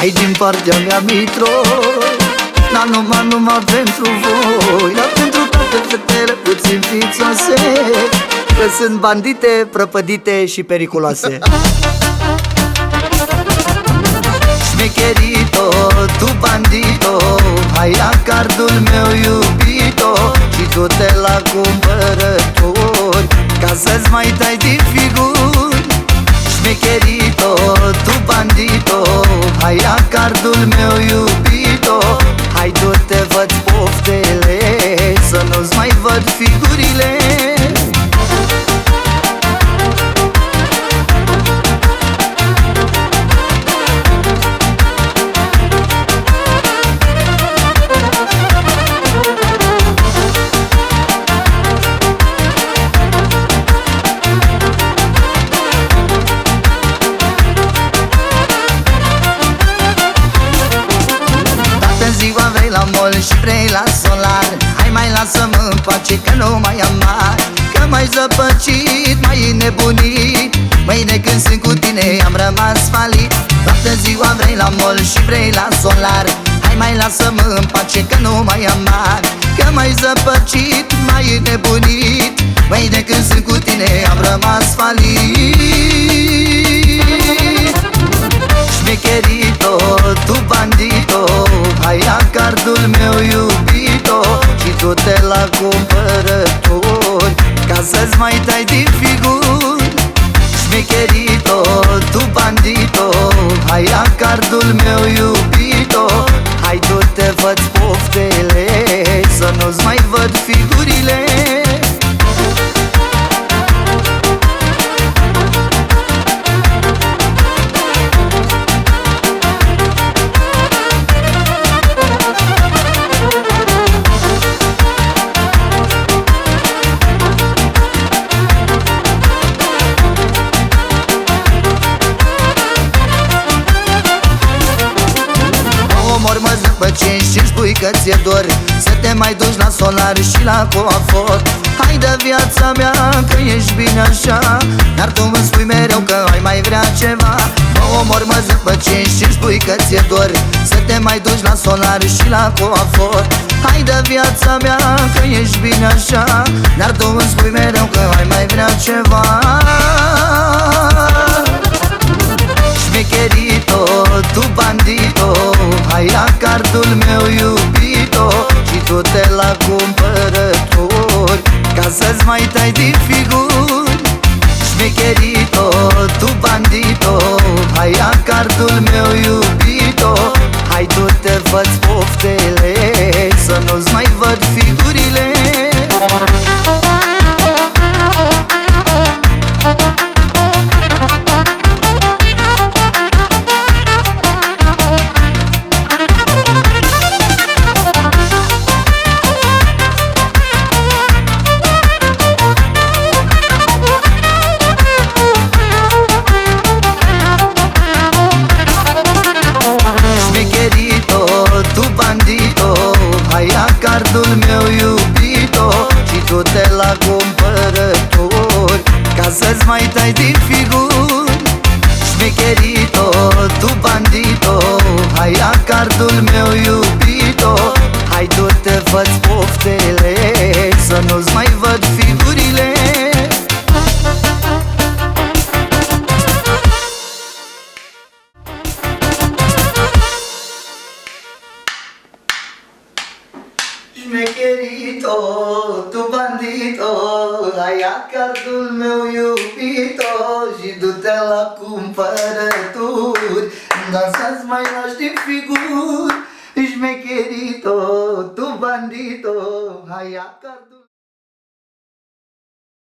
Hai din partea mea mitro Dar numai, numai pentru voi. Dar pentru toate fetele puțin fițoase Că sunt bandite, prăpădite și periculoase. Șmecherito, tu bandito Hai la cardul meu iubito Și tu te la cumpărători lasă-mă în pace că nu mai am mari Că mai zăpăcit, mai nebunit Mâine când sunt cu tine am rămas falit. Toată ziua vrei la mall și vrei la solar. Hai mai lasă-mă în pace că nu mai am mari Că mai zăpăcit, mai nebunit Mâine când sunt cu tine am rămas falit. Șmecherito, tu bandito Hai ia cardul meu iubito Și tu te la cumpărători Ca să-ți mai tai din figuri. Șmecherito, tu bandito Hai ia cardul meu iubito omor, mă zăpăcești și spui că ți-e dor Să te mai duci la solar și la coafor. Hai de viața mea că ești bine așa Dar tu îmi spui mereu că ai mai vrea ceva. Mă omor, mă zăpăcești și spui că ți-e dor Să te mai duci la solar și la coafor. Hai de viața mea că ești bine așa Dar tu îmi spui mereu că ai mai vrea ceva. Șmecherito, să-ți mai tai din figuri. Șmecherito, tu bandito Hai la cardul meu iubito la cardul meu iubito Și tu te la cumpărători Ca să-ți mai tai din figuri. Șmecherito, tu bandito Hai la cardul meu iubito Hai tu te văd poftele Să nu-ți mai văd figurile Șmecherito, tu bandito Hai ia cardul meu iubito Și du-te la cumpărături. Dar să-ți mai lași din figuri Șmecherito, tu bandito Hai ia cardul